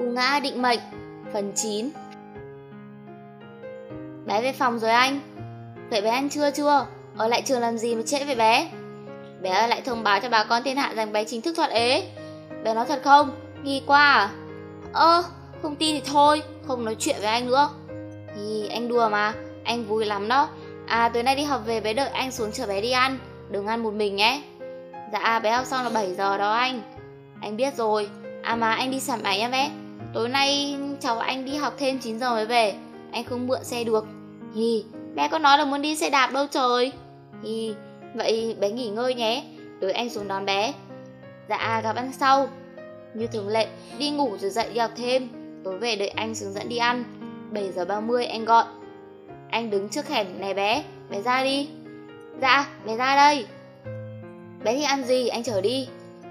Cú ngã định mệnh. Phần 9 Bé về phòng rồi anh. Vậy bé ăn chưa chưa? Ở lại trường làm gì mà trễ về bé? Bé lại thông báo cho bà con thiên hạ rằng bé chính thức thoát ế. Bé nói thật không? Nghi quá à? Ơ, không tin thì thôi, không nói chuyện với anh nữa. Thì anh đùa mà, anh vui lắm đó. À tối nay đi học về bé đợi anh xuống chở bé đi ăn. Đừng ăn một mình nhé. Dạ bé học xong là 7 giờ đó anh. Anh biết rồi. À mà anh đi sẵn máy em bé. Tối nay cháu anh đi học thêm 9 giờ mới về. Anh không mượn xe được. Hì, bé có nói là muốn đi xe đạp đâu trời. Hì, vậy bé nghỉ ngơi nhé. Tối anh xuống đón bé. Dạ gặp ăn sau. Như thường lệ, đi ngủ rồi dậy đi học thêm. Tối về đợi anh xuống dẫn đi ăn. 7 giờ 30 anh gọi. Anh đứng trước hẻm này bé. Bé ra đi. Dạ, bé ra đây. Bé thích ăn gì? Anh chở đi.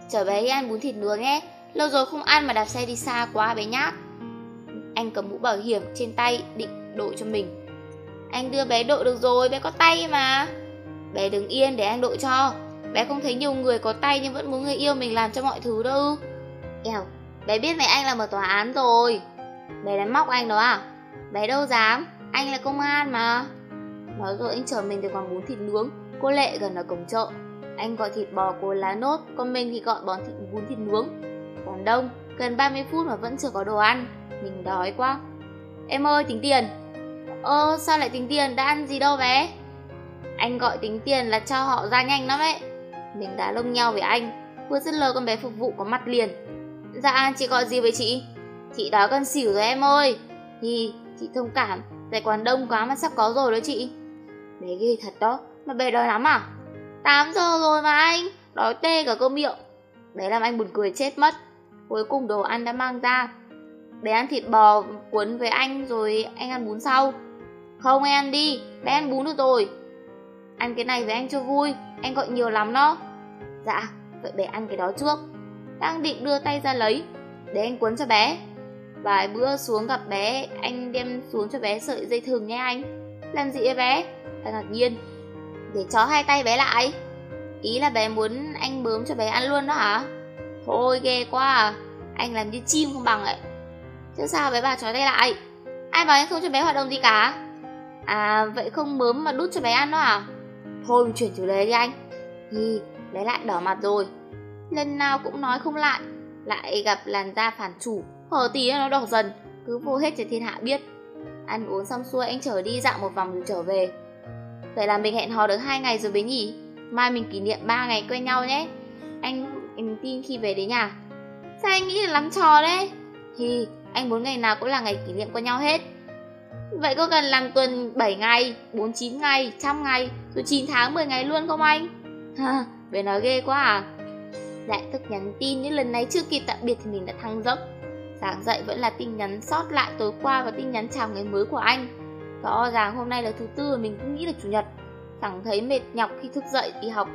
Chở bé đi ăn bún thịt nướng nhé. Lâu rồi không ăn mà đạp xe đi xa quá bé nhát. Anh cầm mũ bảo hiểm trên tay định đội cho mình. Anh đưa bé đội được rồi, bé có tay mà. Bé đứng yên để anh đội cho. Bé không thấy nhiều người có tay nhưng vẫn muốn người yêu mình làm cho mọi thứ đâu. Eo, bé biết mẹ anh là mở tòa án rồi. Bé đánh móc anh đó à? Bé đâu dám, anh là công an mà. Nói rồi anh chở mình từ quán bún thịt nướng Cô Lệ gần ở cổng chợ. Anh gọi thịt bò cô lá nốt Còn mình thì gọi bón thịt bún thịt nướng. Còn đông, gần 30 phút mà vẫn chưa có đồ ăn. Mình đói quá. Em ơi tính tiền. Ơ sao lại tính tiền? Đã ăn gì đâu bé? Anh gọi tính tiền là cho họ ra nhanh lắm ấy. Mình đã lông nhau với anh. Vừa dứt lời con bé phục vụ có mặt liền. Dạ chị gọi gì với chị? Chị đói con xỉu rồi em ơi. Thì chị thông cảm. Tại quán đông quá mà sắp có rồi đó chị. Bé ghê thật đó. Mà bé đói lắm à? 8 giờ rồi mà anh. Đói tê cả cơ miệng. Bé làm anh buồn cười chết mất. Cuối cùng đồ ăn đã mang ra. Bé ăn thịt bò cuốn với anh rồi anh ăn bún sau. Không em ăn đi, Bé ăn bún được rồi. Ăn cái này với anh cho vui, Anh gọi nhiều lắm đó. Dạ vậy bé ăn cái đó trước. Đang định đưa tay ra lấy, Để anh cuốn cho bé. Vài bữa xuống gặp bé, Anh đem xuống cho bé sợi dây thừng nhé anh. Làm gì vậy bé? Thật ngạc nhiên. Để chó hai tay bé lại. Ý là bé muốn anh bướm cho bé ăn luôn đó hả? Thôi ghê quá à. Anh làm như chim không bằng ấy Chứ sao bé bà chó tay lại? Ai bảo anh không cho bé hoạt động gì cả? À vậy không mớm mà đút cho bé ăn đó à? Thôi mình chuyển chủ đề đi anh. Hi bé lại đỏ mặt rồi. Lần nào cũng nói không lại. Lại gặp làn da phản chủ. Hở tí nó đỏ dần. Cứ vô hết cho thiên hạ biết. Ăn uống xong xuôi anh trở đi dạo một vòng rồi trở về. Vậy là mình hẹn hò được hai ngày rồi bé nhỉ? Mai mình kỷ niệm 3 ngày quen nhau nhé. Anh niềm tin khi về đến nhà Sao anh nghĩ là lắm trò đấy? Thì anh muốn ngày nào cũng là ngày kỷ niệm của nhau hết. Vậy có cần làm tuần 7 ngày, 49 ngày, trăm ngày Rồi 9 tháng 10 ngày luôn không anh? Ha, về nói ghê quá à. Đại thức nhắn tin những lần này chưa kịp tạm biệt thì mình đã thăng dốc Sáng dậy vẫn là tin nhắn sót lại tối qua và tin nhắn chào ngày mới của anh. Rõ ràng hôm nay là thứ tư mình cũng nghĩ là chủ nhật. Chẳng thấy mệt nhọc khi thức dậy đi học.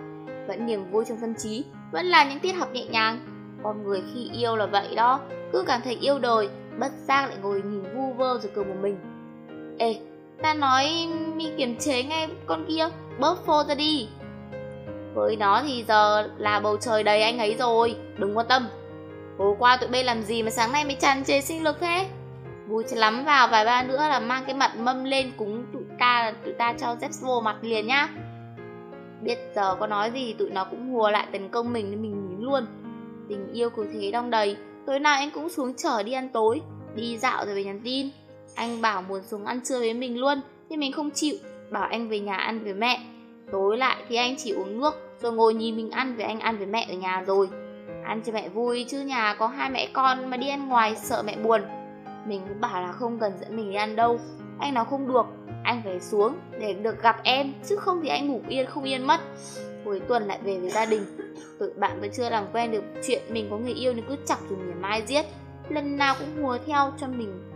Vẫn niềm vui trong tâm trí. Vẫn là những tiết học nhẹ nhàng. Con người khi yêu là vậy đó, Cứ cảm thấy yêu đời, Bất giác lại ngồi nhìn vu vơ rồi cười một mình. Ê, Ta nói mi kiềm chế ngay con kia, Bớt phô ra đi. Với nó thì giờ là bầu trời đầy anh ấy rồi, Đừng quan tâm. Hôm qua tụi bay làm gì mà sáng nay mới tràn trề sinh lực thế? Vui lắm vào vài ba nữa là mang cái mặt mâm lên cúng tụi ta tụi ta cho dép vô mặt liền nhá. Biết giờ có nói gì tụi nó cũng hùa lại tấn công mình nên mình nín luôn. Tình yêu cứ thế đong đầy, Tối nào anh cũng xuống chở đi ăn tối. Đi dạo rồi về nhắn tin. Anh bảo muốn xuống ăn trưa với mình luôn, Nhưng mình không chịu. Bảo anh về nhà ăn với mẹ. Tối lại thì anh chỉ uống nước, Rồi ngồi nhìn mình ăn với anh ăn với mẹ ở nhà rồi. Ăn cho mẹ vui, chứ nhà có hai mẹ con mà đi ăn ngoài sợ mẹ buồn. Mình cũng bảo là không cần dẫn mình đi ăn đâu. Anh nói không được Anh phải xuống để được gặp em Chứ không thì anh ngủ yên không yên mất. Cuối tuần lại về với gia đình Tụi bạn vẫn chưa làm quen được chuyện mình có người yêu Nên cứ chọc từ ngày mai giết. Lần nào cũng hùa theo cho mình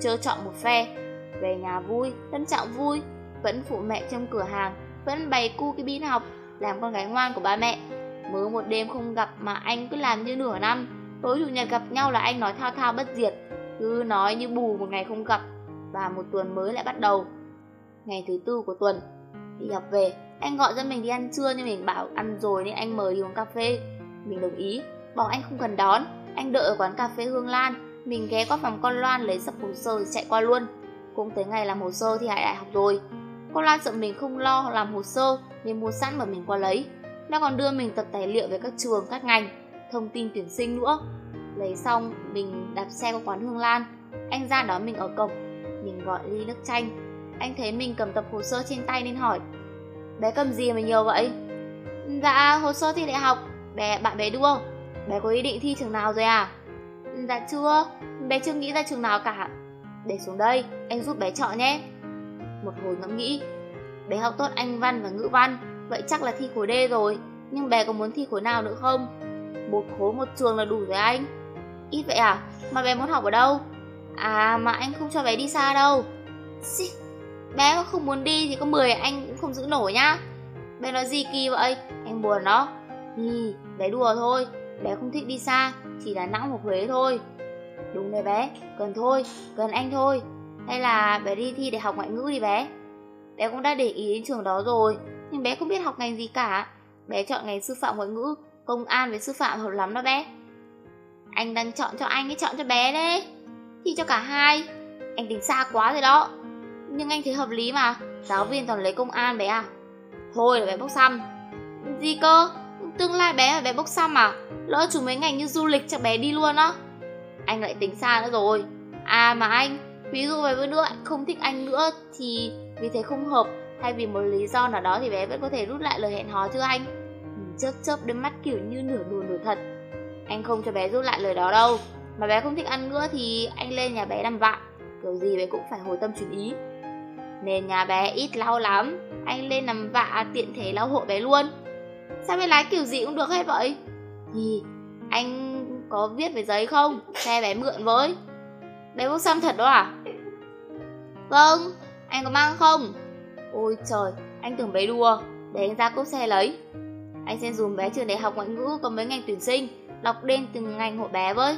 chơi chọn một phe. Về nhà vui, tâm trạng vui Vẫn phụ mẹ trong cửa hàng Vẫn bày cu cái bin học Làm con gái ngoan của ba mẹ. Mới một đêm không gặp mà anh cứ làm như nửa năm. Tối chủ nhật gặp nhau là anh nói thao thao bất diệt Cứ nói như bù một ngày không gặp. Và một tuần mới lại bắt đầu. Ngày thứ tư của tuần Đi học về Anh gọi cho mình đi ăn trưa nhưng mình bảo ăn rồi nên anh mời đi uống cà phê. Mình đồng ý Bảo anh không cần đón Anh đợi ở quán cà phê Hương Lan Mình ghé qua phòng con Loan lấy sập hồ sơ rồi chạy qua luôn. Cũng tới ngày làm hồ sơ thì Hải đại học rồi. Con Loan sợ mình không lo làm hồ sơ Nên mua sẵn mà mình qua lấy. Nó còn đưa mình tập tài liệu về các trường, các ngành Thông tin tuyển sinh nữa. Lấy xong mình đạp xe qua quán Hương Lan. Anh ra đón mình ở cổng. Mình gọi ly nước chanh Anh thấy mình cầm tập hồ sơ trên tay nên hỏi Bé cầm gì mà nhiều vậy? Dạ hồ sơ thi đại học Bé bạn bé đua Bé có ý định thi trường nào rồi à? Dạ chưa, bé chưa nghĩ ra trường nào cả Để xuống đây, anh giúp bé chọn nhé Một hồi ngẫm nghĩ Bé học tốt Anh văn và ngữ văn Vậy chắc là thi khối D rồi Nhưng bé có muốn thi khối nào nữa không? Một khối một trường là đủ rồi anh Ít vậy à? Mà bé muốn học ở đâu? À mà anh không cho bé đi xa đâu. Xì, Bé mà không muốn đi thì có 10 anh cũng không giữ nổi nhá. Bé nói gì kỳ vậy? Anh buồn đó. Hì, bé đùa thôi. Bé không thích đi xa Chỉ là Nẵng một Huế thôi. Đúng đấy bé, cần thôi, cần anh thôi. Hay là bé đi thi để học ngoại ngữ đi bé. Bé cũng đã để ý đến trường đó rồi Nhưng bé không biết học ngành gì cả. Bé chọn ngành sư phạm ngoại ngữ Công an với sư phạm hợp lắm đó bé. Anh đang chọn cho anh ấy chọn cho bé đấy. Thi cho cả hai. Anh tính xa quá rồi đó. Nhưng anh thấy hợp lý mà. Giáo viên toàn lấy công an bé à? Thôi là bé bốc xăm. Gì cơ? Tương lai bé là bé bốc xăm à? Lỡ chủ mấy ngành như du lịch cho bé đi luôn á. Anh lại tính xa nữa rồi. À mà anh, Ví dụ về bữa nữa không thích anh nữa Thì vì thế không hợp, Hay vì một lý do nào đó thì bé vẫn có thể rút lại lời hẹn hò chứ anh? Chớp chớp đôi mắt kiểu như nửa đùa nửa thật. Anh không cho bé rút lại lời đó đâu. Mà bé không thích ăn nữa thì anh lên nhà bé làm vạ Kiểu gì bé cũng phải hồi tâm chuyển ý. Nên nhà bé ít lau lắm. Anh lên nằm vạ tiện thể lau hộ bé luôn. Sao bé lái kiểu gì cũng được hết vậy? Thì anh có viết về giấy không? Xe bé mượn với. Bé bốc xăm thật đó à? Vâng Anh có mang không? Ôi trời, Anh tưởng bé đùa. Để anh ra cốp xe lấy. Anh sẽ dùm bé trường đại học ngoại ngữ có mấy ngành tuyển sinh. Lọc đen từng ngành hộ bé với.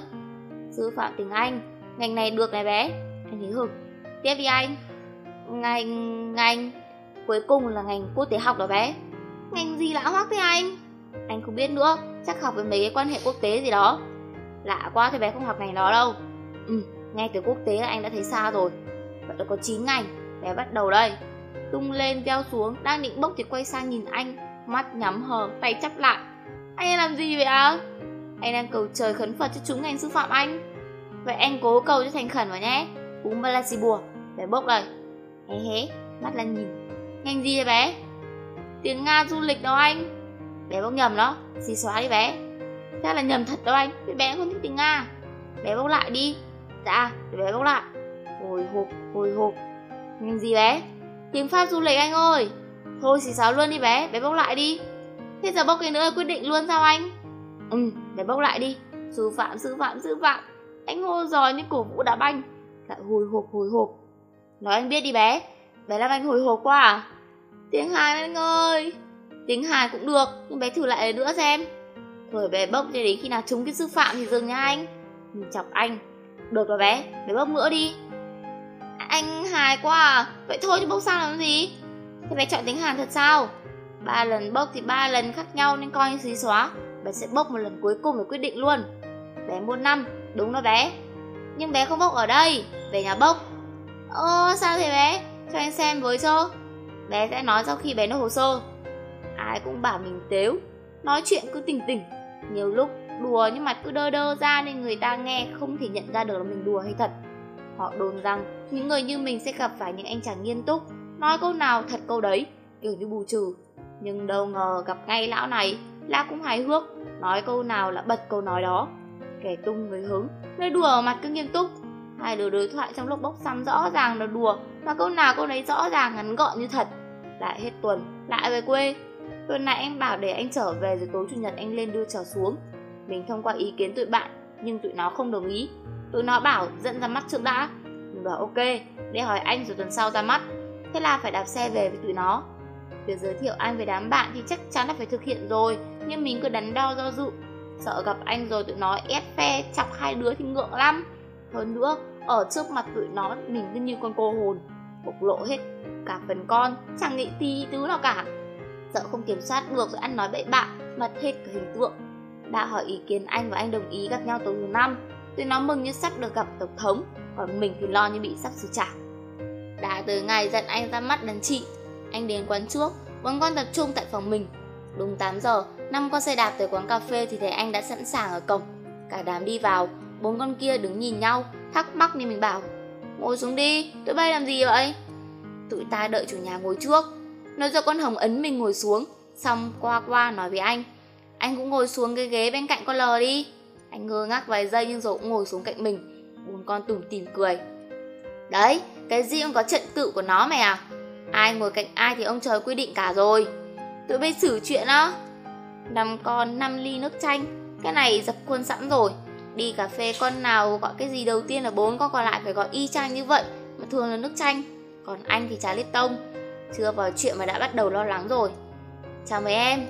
Sư phạm tiếng Anh. Ngành này được này bé. Anh hí hực Tiếp đi anh. Ngành... ngành... Cuối cùng là ngành quốc tế học đó bé. Ngành gì lạ hoắc thế anh? Anh không biết nữa. Chắc học với mấy cái quan hệ quốc tế gì đó. Lạ quá thì bé không học ngành đó đâu. Ừ, ngay từ quốc tế là anh đã thấy xa rồi. Vậy là có 9 ngành. Bé bắt đầu đây. Tung lên gieo xuống Đang định bốc thì quay sang nhìn anh. Mắt nhắm hờ, tay chắp lại. Anh làm gì vậy à anh đang cầu trời khấn Phật cho chúng ngành sư phạm anh. Vậy anh cố cầu cho thành khẩn vào nhé. Uống ba la xì bùa. Bé bốc đây. Hé hé, mắt là nhìn. Ngành gì vậy bé? Tiếng Nga du lịch đó anh. Bé bốc nhầm đó, xì xóa đi bé. Chắc là nhầm thật đâu anh. Vì bé không thích tiếng Nga. Bé bốc lại đi. Dạ, để bé bốc lại. Hồi hộp, hồi hộp. Ngành gì bé? Tiếng Pháp du lịch anh ơi. Thôi xì xóa luôn đi bé, bé bốc lại đi. Thế giờ bốc cái nữa quyết định luôn sao anh? Ừ, để bốc lại đi. Sư phạm, sư phạm, sư phạm. Anh hô giò như cổ vũ đá banh. Lại hồi hộp, hồi hộp. Nói anh biết đi bé. Bé làm anh hồi hộp quá à? Tiếng hài anh ơi. Tiếng hài cũng được Nhưng bé thử lại nữa xem. Thôi bé bốc cho đến khi nào trúng cái sư phạm thì dừng nha anh. Mình chọc anh. Được rồi bé, bé bốc nữa đi. Anh hài quá à? Vậy thôi chứ bốc sao làm gì? Thế bé chọn tiếng Hàn thật sao? Ba lần bốc thì ba lần khác nhau nên coi như xí xóa. Bé sẽ bốc một lần cuối cùng để quyết định luôn. Bé mua năm, đúng đó bé. Nhưng bé không bốc ở đây Về nhà bốc. Ơ sao thế bé? Cho anh xem với cho. Bé sẽ nói sau khi bé nộp hồ sơ. Ai cũng bảo mình tếu Nói chuyện cứ tỉnh tỉnh. Nhiều lúc đùa nhưng mặt cứ đơ đơ ra Nên người ta nghe không thể nhận ra được là mình đùa hay thật. Họ đồn rằng Những người như mình sẽ gặp phải những anh chàng nghiêm túc Nói câu nào thật câu đấy Kiểu như bù trừ. Nhưng đâu ngờ gặp ngay lão này Lão cũng hài hước Nói câu nào là bật câu nói đó. Kẻ tung người hứng Nơi đùa ở mặt cứ nghiêm túc. Hai đứa đối thoại trong lúc bốc xăm rõ ràng là đùa Mà câu nào câu đấy rõ ràng ngắn gọn như thật. Lại hết tuần, lại về quê. Tuần này anh bảo để anh trở về rồi tối chủ nhật anh lên đưa trở xuống. Mình thông qua ý kiến tụi bạn Nhưng tụi nó không đồng ý. Tụi nó bảo dẫn ra mắt trước đã. Mình bảo ok, để hỏi anh rồi tuần sau ra mắt. Thế là phải đạp xe về với tụi nó. Việc giới thiệu anh với đám bạn thì chắc chắn là phải thực hiện rồi. Nhưng mình cứ đắn đo do dự. Sợ gặp anh rồi tụi nó ép phe chọc hai đứa thì ngượng lắm. Hơn nữa, ở trước mặt tụi nó mình cứ như con cô hồn. Bộc lộ hết cả phần con, chẳng nghĩ tí tứ nào cả. Sợ không kiểm soát được rồi ăn nói bậy bạ, mặt hết cả hình tượng. Đã hỏi ý kiến anh và anh đồng ý gặp nhau tối thứ năm. Tụi nó mừng như sắp được gặp tổng thống còn mình thì lo như bị sắp xử trả. Đã từ ngày dẫn anh ra mắt đàn chị anh đến quán trước. Bốn con tập trung tại phòng mình. Đúng 8 giờ, năm con xe đạp tới quán cà phê thì thấy anh đã sẵn sàng ở cổng. Cả đám đi vào, bốn con kia đứng nhìn nhau, thắc mắc nên mình bảo, ngồi xuống đi, tụi bay làm gì vậy? Tụi ta đợi chủ nhà ngồi trước. Nói rồi con hồng ấn mình ngồi xuống. Xong qua qua nói với anh anh cũng ngồi xuống cái ghế bên cạnh con lờ đi. Anh ngơ ngác vài giây nhưng rồi cũng ngồi xuống cạnh mình. Bốn con tủm tỉm cười. Đấy, cái gì cũng có trận tự của nó mày à? Ai ngồi cạnh ai thì ông trời quy định cả rồi. Tụi bây xử chuyện á. Năm con năm ly nước chanh. Cái này dập khuôn sẵn rồi. Đi cà phê con nào gọi cái gì đầu tiên là bốn con còn lại phải gọi y chang như vậy mà thường là nước chanh. Còn anh thì trà lít tông. Chưa vào chuyện mà đã bắt đầu lo lắng rồi. Chào mấy em.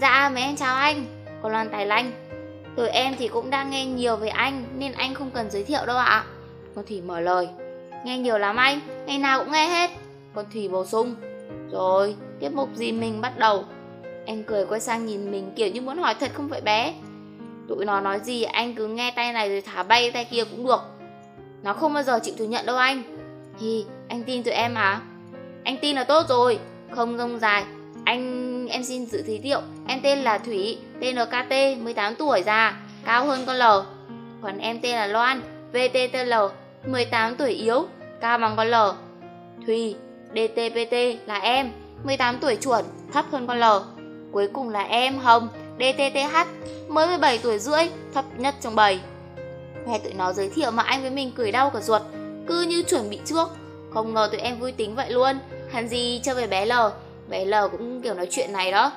Dạ mấy em chào anh. Con loan tài lanh. Tụi em thì cũng đang nghe nhiều về anh nên anh không cần giới thiệu đâu ạ. Con thủy mở lời. Nghe nhiều lắm anh. Ngày nào cũng nghe hết con thủy bổ sung. Rồi, tiết mục gì mình bắt đầu? Anh cười quay sang nhìn mình kiểu như muốn hỏi thật không vậy bé. Tụi nó nói gì, anh cứ nghe tay này rồi thả bay tay kia cũng được. Nó không bao giờ chịu thừa nhận đâu anh. Thì anh tin tụi em à Anh tin là tốt rồi. Không rông dài. Anh, em xin tự giới thiệu Em tên là Thủy TNKT 18 tuổi già, Cao hơn con L. Còn em tên là Loan VTTL 18 tuổi yếu, Cao bằng con L. Thùy DTPT là em 18 tuổi chuẩn Thấp hơn con L Cuối cùng là em Hồng DTTH mới 17 tuổi rưỡi, thấp nhất trong bầy. Nghe tụi nó giới thiệu mà anh với mình cười đau cả ruột, cứ như chuẩn bị trước. Không ngờ tụi em vui tính vậy luôn, hẳn gì chơi về bé L, bé L cũng kiểu nói chuyện này đó.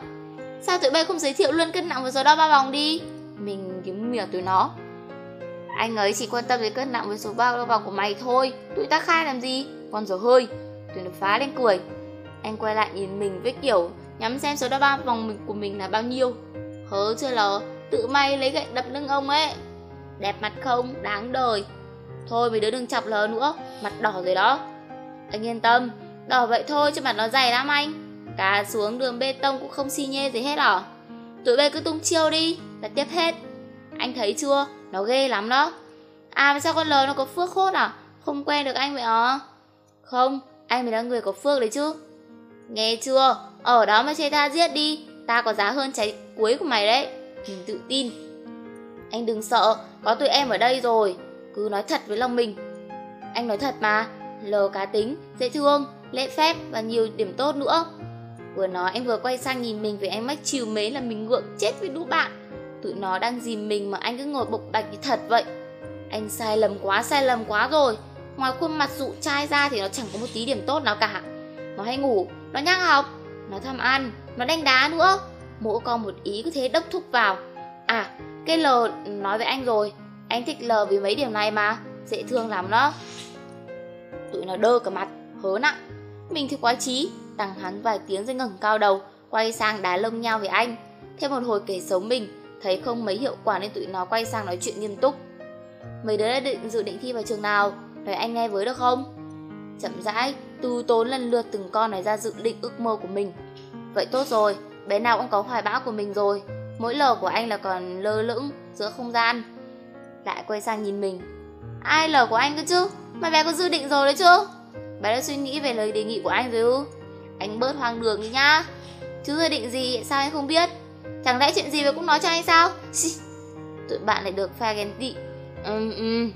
Sao tụi bay không giới thiệu luôn cân nặng và số đo ba vòng đi? Mình kiếm mỉa tụi nó. Anh ấy chỉ quan tâm đến cân nặng với số bao vòng của mày thôi, tụi ta khai làm gì? Con dở hơi. Tuyền được phá lên cười. Anh quay lại nhìn mình với kiểu nhắm xem số đo ba vòng của mình là bao nhiêu. Hớ chưa lờ, tự may lấy gậy đập lưng ông ấy. Đẹp mặt không, đáng đời. Thôi mấy đứa đừng chọc lờ nữa, mặt đỏ rồi đó. Anh yên tâm, đỏ vậy thôi chứ mặt nó dày lắm anh. Cá xuống đường bê tông cũng không xi nhê gì hết à. Tụi bay cứ tung chiêu đi, là tiếp hết. Anh thấy chưa, nó ghê lắm đó. À mà sao con lờ nó có phước khốt à? Không quen được anh vậy à? Không, anh mới là người có phước đấy chứ. Nghe chưa, ở đó mà chê ta giết đi, ta có giá hơn trái cuối của mày đấy. Mình tự tin. Anh đừng sợ, có tụi em ở đây rồi. Cứ nói thật với lòng mình Anh nói thật mà, lờ cá tính, dễ thương, lễ phép và nhiều điểm tốt nữa. Vừa nói anh vừa quay sang nhìn mình với ánh mắt chiều mến là mình ngượng chết với đũ bạn. Tụi nó đang dìm mình mà anh cứ ngồi bộc bạch như thật vậy. Anh sai lầm quá, sai lầm quá rồi. Ngoài khuôn mặt dụ trai ra thì nó chẳng có một tí điểm tốt nào cả. Nó hay ngủ, nó nhắc học, nó tham ăn, nó đánh đá nữa. Mỗi con một ý cứ thế đốc thúc vào. À cái L nói với anh rồi. Anh thích L vì mấy điều này mà dễ thương lắm đó. Tụi nó đơ cả mặt hớ nặng. Mình thì quá trí đằng hắn vài tiếng rồi ngẩng cao đầu quay sang đá lông nhau với anh. Thêm một hồi kể xấu mình thấy không mấy hiệu quả nên tụi nó quay sang nói chuyện nghiêm túc. Mấy đứa đã định dự định thi vào trường nào? Nói anh nghe với được không? Chậm rãi từ tốn lần lượt từng con này ra dự định ước mơ của mình. Vậy tốt rồi, bé nào cũng có hoài bão của mình rồi. Mỗi lờ của anh là còn lơ lửng giữa không gian. Lại quay sang nhìn mình. Ai lờ của anh cơ chứ? Mà bé có dự định rồi đấy chứ? Bé đã suy nghĩ về lời đề nghị của anh rồi ư? Anh bớt hoang đường đi nhá. Chứ dự định gì, sao anh không biết? Chẳng lẽ chuyện gì mà cũng nói cho anh sao? Tụi bạn lại được pha ghen tị. Ừm ừm.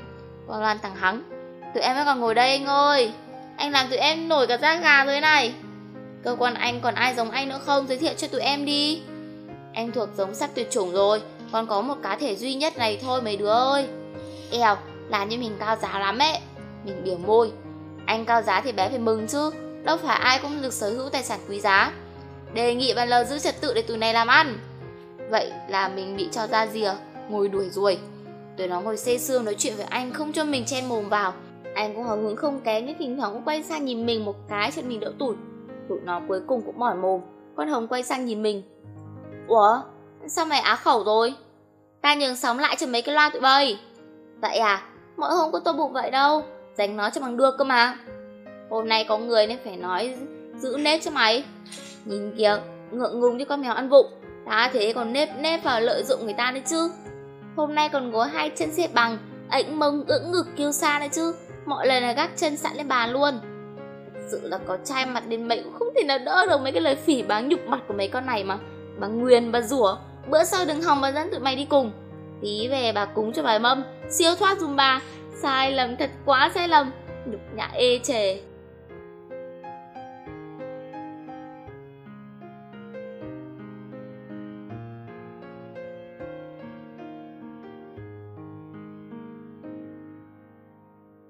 Con loan thằng hắng tụi em vẫn còn ngồi đây anh ơi. Anh làm tụi em nổi cả da gà rồi này. Cơ quan anh còn ai giống anh nữa không? Giới thiệu cho tụi em đi. Anh thuộc giống sắc tuyệt chủng rồi. Còn có một cá thể duy nhất này thôi mấy đứa ơi. Eo, làm như mình cao giá lắm ấy. Mình biểu môi. Anh cao giá thì bé phải mừng chứ. Đâu phải ai cũng được sở hữu tài sản quý giá. Đề nghị bàn lờ giữ trật tự để tụi này làm ăn. Vậy là mình bị cho ra rìa Ngồi đuổi ruồi. Tụi nó ngồi xê xương nói chuyện với anh Không cho mình chen mồm vào. Anh cũng hào hứng không kém Nhưng thỉnh thoảng cũng quay sang nhìn mình một cái cho mình đỡ tủi. Tụi nó cuối cùng cũng mỏi mồm, Con Hồng quay sang nhìn mình. Ủa? Sao mày á khẩu rồi? Ta nhường sóng lại cho mấy cái loa tụi bay. Vậy à? Mỗi hôm có tô bụng vậy đâu. Dành nó cho bằng được cơ mà. Hôm nay có người nên phải nói giữ nếp cho mày. Nhìn kìa, Ngượng ngùng như con mèo ăn vụng. Ta thế còn nếp nếp vào lợi dụng người ta đấy chứ. Hôm nay còn có hai chân xếp bằng ảnh mông ưỡng ngực kêu xa đấy chứ mọi lần là gác chân sẵn lên bàn luôn. Sự là có trai mặt đến mấy cũng không thể nào đỡ được mấy cái lời phỉ báng nhục mặt của mấy con này mà. Bà nguyền, bà rủa, bữa sau đừng hòng bà dẫn tụi mày đi cùng. Tí về bà cúng cho bà mâm, siêu thoát dùm bà. Sai lầm, thật quá sai lầm. Nhục nhã ê chề.